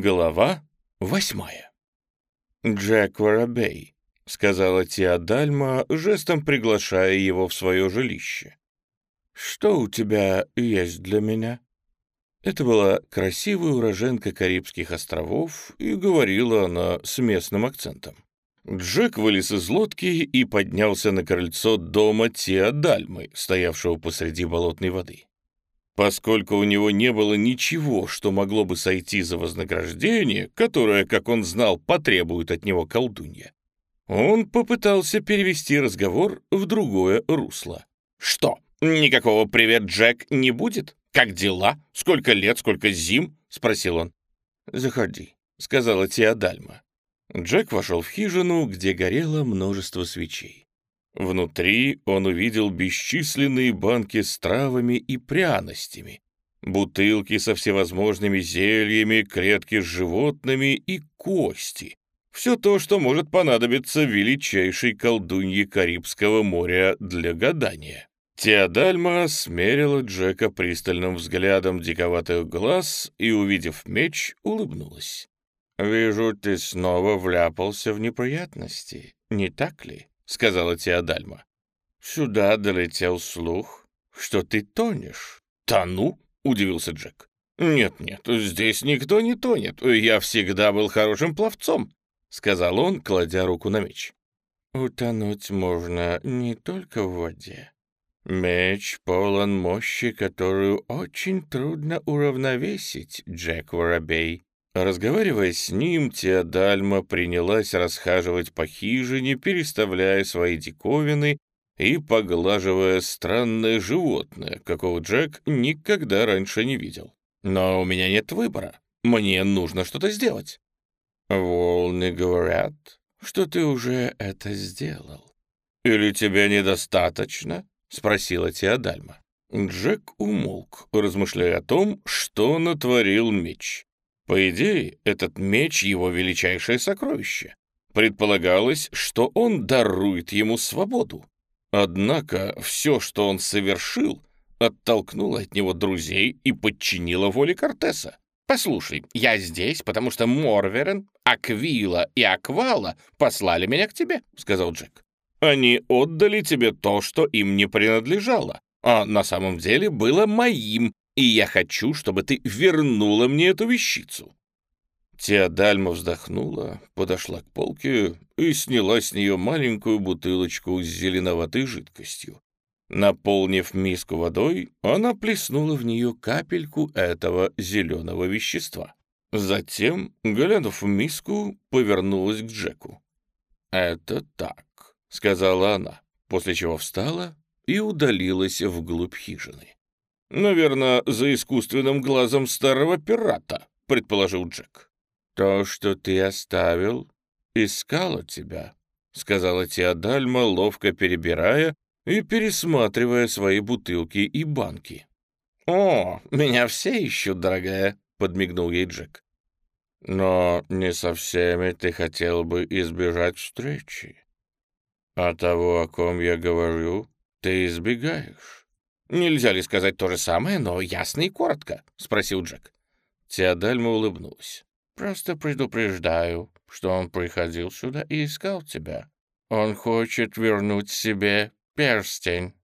Глава восьмая. «Джек Воробей», — сказала Теодальма, жестом приглашая его в свое жилище. «Что у тебя есть для меня?» Это была красивая уроженка Карибских островов, и говорила она с местным акцентом. Джек вылез из лодки и поднялся на крыльцо дома Теодальмы, стоявшего посреди болотной воды. Поскольку у него не было ничего, что могло бы сойти за вознаграждение, которое, как он знал, потребует от него колдунья, он попытался перевести разговор в другое русло. «Что, никакого «привет, Джек» не будет? Как дела? Сколько лет, сколько зим?» — спросил он. «Заходи», — сказала Теодальма. Джек вошел в хижину, где горело множество свечей. Внутри он увидел бесчисленные банки с травами и пряностями, бутылки со всевозможными зельями, клетки с животными и кости. Все то, что может понадобиться величайшей колдунье Карибского моря для гадания. Теодальма смерила Джека пристальным взглядом диковатых глаз и, увидев меч, улыбнулась. «Вижу, ты снова вляпался в неприятности, не так ли?» Сказала Теодальма. «Сюда долетел слух, что ты тонешь». «Тону?» — удивился Джек. «Нет-нет, здесь никто не тонет. Я всегда был хорошим пловцом», — сказал он, кладя руку на меч. «Утонуть можно не только в воде. Меч полон мощи, которую очень трудно уравновесить, Джек Воробей. Разговаривая с ним, Теодальма принялась расхаживать по хижине, переставляя свои диковины и поглаживая странное животное, какого Джек никогда раньше не видел. «Но у меня нет выбора. Мне нужно что-то сделать». «Волны говорят, что ты уже это сделал». «Или тебе недостаточно?» — спросила Теодальма. Джек умолк, размышляя о том, что натворил меч. По идее, этот меч — его величайшее сокровище. Предполагалось, что он дарует ему свободу. Однако все, что он совершил, оттолкнуло от него друзей и подчинило воле Кортеса. «Послушай, я здесь, потому что Морверен, Аквила и Аквала послали меня к тебе», — сказал Джек. «Они отдали тебе то, что им не принадлежало, а на самом деле было моим, и я хочу, чтобы ты вернула мне эту вещицу». Теодальма вздохнула, подошла к полке и сняла с нее маленькую бутылочку с зеленоватой жидкостью. Наполнив миску водой, она плеснула в нее капельку этого зеленого вещества. Затем, глянув в миску, повернулась к Джеку. «Это так», — сказала она, после чего встала и удалилась вглубь хижины. «Наверное, за искусственным глазом старого пирата», — предположил Джек. «То, что ты оставил, искало тебя», — сказала Теодальма, ловко перебирая и пересматривая свои бутылки и банки. «О, меня все ищут, дорогая», — подмигнул ей Джек. «Но не со всеми ты хотел бы избежать встречи. А того, о ком я говорю, ты избегаешь». «Нельзя ли сказать то же самое, но ясно и коротко?» — спросил Джек. Теодальма улыбнулась. «Просто предупреждаю, что он приходил сюда и искал тебя. Он хочет вернуть себе перстень».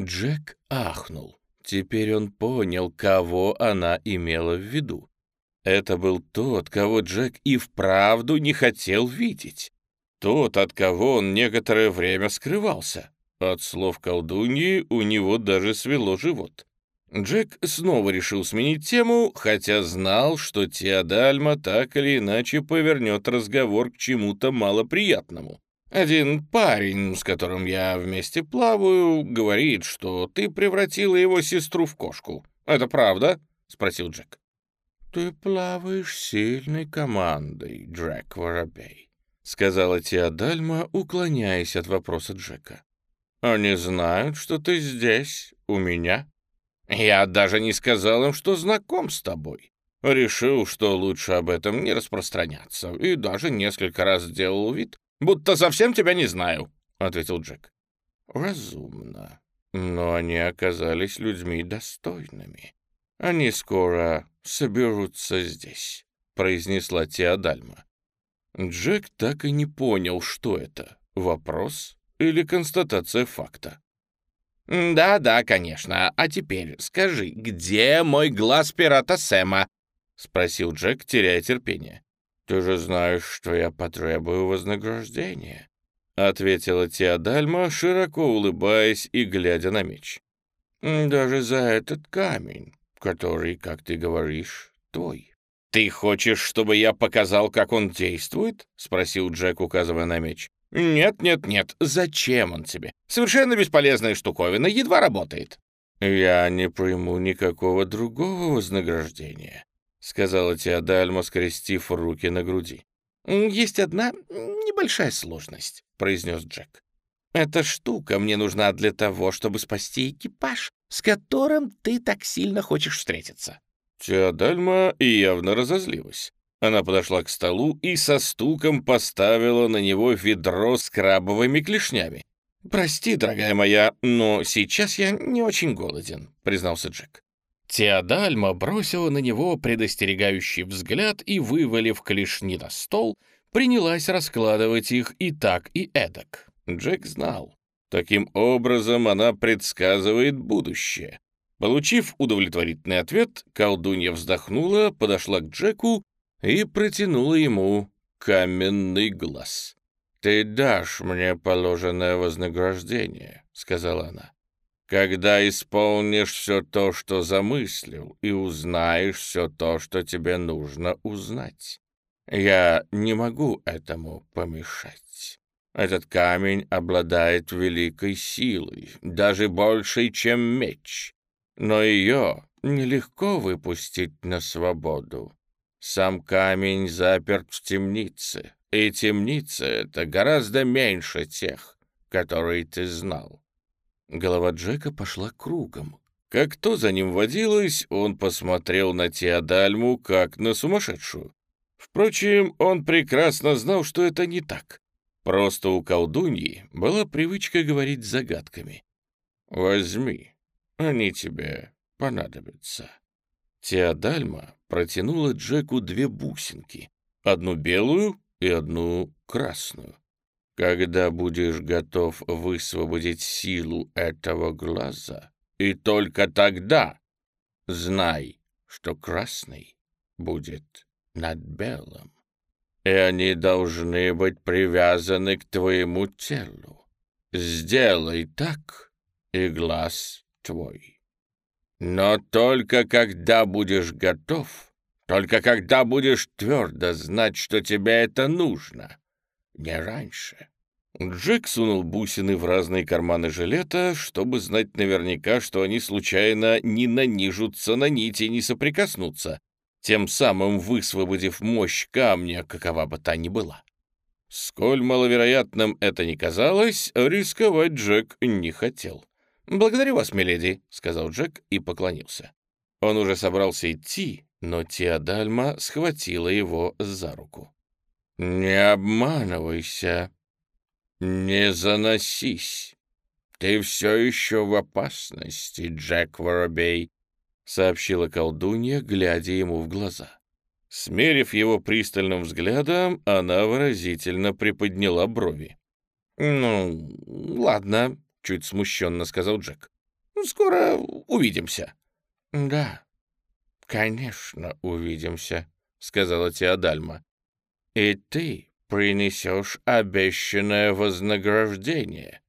Джек ахнул. Теперь он понял, кого она имела в виду. Это был тот, кого Джек и вправду не хотел видеть. Тот, от кого он некоторое время скрывался. От слов колдуньи у него даже свело живот. Джек снова решил сменить тему, хотя знал, что Теодальма так или иначе повернет разговор к чему-то малоприятному. «Один парень, с которым я вместе плаваю, говорит, что ты превратила его сестру в кошку. Это правда?» — спросил Джек. «Ты плаваешь сильной командой, Джек Воробей», — сказала Теодальма, уклоняясь от вопроса Джека. Они знают, что ты здесь, у меня. Я даже не сказал им, что знаком с тобой. Решил, что лучше об этом не распространяться, и даже несколько раз сделал вид, будто совсем тебя не знаю», — ответил Джек. «Разумно. Но они оказались людьми достойными. Они скоро соберутся здесь», — произнесла Теодальма. Джек так и не понял, что это — вопрос или констатация факта. «Да-да, конечно. А теперь скажи, где мой глаз пирата Сэма?» — спросил Джек, теряя терпение. «Ты же знаешь, что я потребую вознаграждения», — ответила Теодальма, широко улыбаясь и глядя на меч. «Даже за этот камень, который, как ты говоришь, твой». «Ты хочешь, чтобы я показал, как он действует?» — спросил Джек, указывая на меч. «Нет, нет, нет. Зачем он тебе? Совершенно бесполезная штуковина, едва работает». «Я не приму никакого другого вознаграждения», — сказала Теодальма, скрестив руки на груди. «Есть одна небольшая сложность», — произнес Джек. «Эта штука мне нужна для того, чтобы спасти экипаж, с которым ты так сильно хочешь встретиться». Теодальма явно разозлилась. Она подошла к столу и со стуком поставила на него ведро с крабовыми клешнями. «Прости, дорогая моя, но сейчас я не очень голоден», — признался Джек. Теодальма бросила на него предостерегающий взгляд и, вывалив клешни на стол, принялась раскладывать их и так, и эдак. Джек знал. Таким образом она предсказывает будущее. Получив удовлетворительный ответ, колдунья вздохнула, подошла к Джеку и протянула ему каменный глаз. «Ты дашь мне положенное вознаграждение», — сказала она, «когда исполнишь все то, что замыслил, и узнаешь все то, что тебе нужно узнать. Я не могу этому помешать. Этот камень обладает великой силой, даже большей, чем меч, но ее нелегко выпустить на свободу. Сам камень заперт в темнице, и темница это гораздо меньше тех, которые ты знал. Голова Джека пошла кругом. Как то за ним водилось, он посмотрел на Теодальму как на сумасшедшую. Впрочем, он прекрасно знал, что это не так. Просто у колдуньи была привычка говорить загадками. «Возьми, они тебе понадобятся». Теодальма протянула Джеку две бусинки, одну белую и одну красную. Когда будешь готов высвободить силу этого глаза, и только тогда знай, что красный будет над белым, и они должны быть привязаны к твоему телу. Сделай так, и глаз твой. Но только когда будешь готов, только когда будешь твердо знать, что тебе это нужно, не раньше. Джек сунул бусины в разные карманы жилета, чтобы знать наверняка, что они случайно не нанижутся на нити и не соприкоснутся, тем самым высвободив мощь камня, какова бы та ни была. Сколь маловероятным это ни казалось, рисковать Джек не хотел. «Благодарю вас, миледи», — сказал Джек и поклонился. Он уже собрался идти, но Теодальма схватила его за руку. «Не обманывайся, не заносись. Ты все еще в опасности, Джек Воробей», — сообщила колдунья, глядя ему в глаза. Смерив его пристальным взглядом, она выразительно приподняла брови. «Ну, ладно», чуть смущенно сказал Джек. «Скоро увидимся». «Да, конечно, увидимся», — сказала Теодальма. «И ты принесешь обещанное вознаграждение».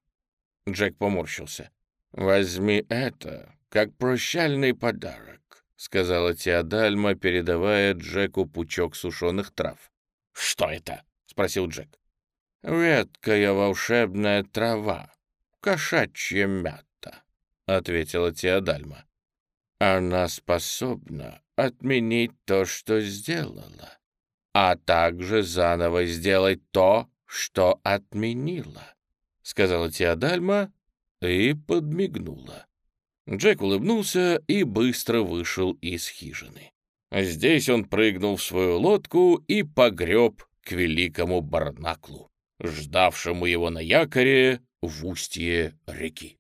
Джек поморщился. «Возьми это, как прощальный подарок», — сказала Теодальма, передавая Джеку пучок сушеных трав. «Что это?» — спросил Джек. «Редкая волшебная трава, кошачья мята», — ответила Теодальма. «Она способна отменить то, что сделала, а также заново сделать то, что отменила», — сказала Теодальма и подмигнула. Джек улыбнулся и быстро вышел из хижины. Здесь он прыгнул в свою лодку и погреб к великому барнаклу, ждавшему его на якоре в устье реки.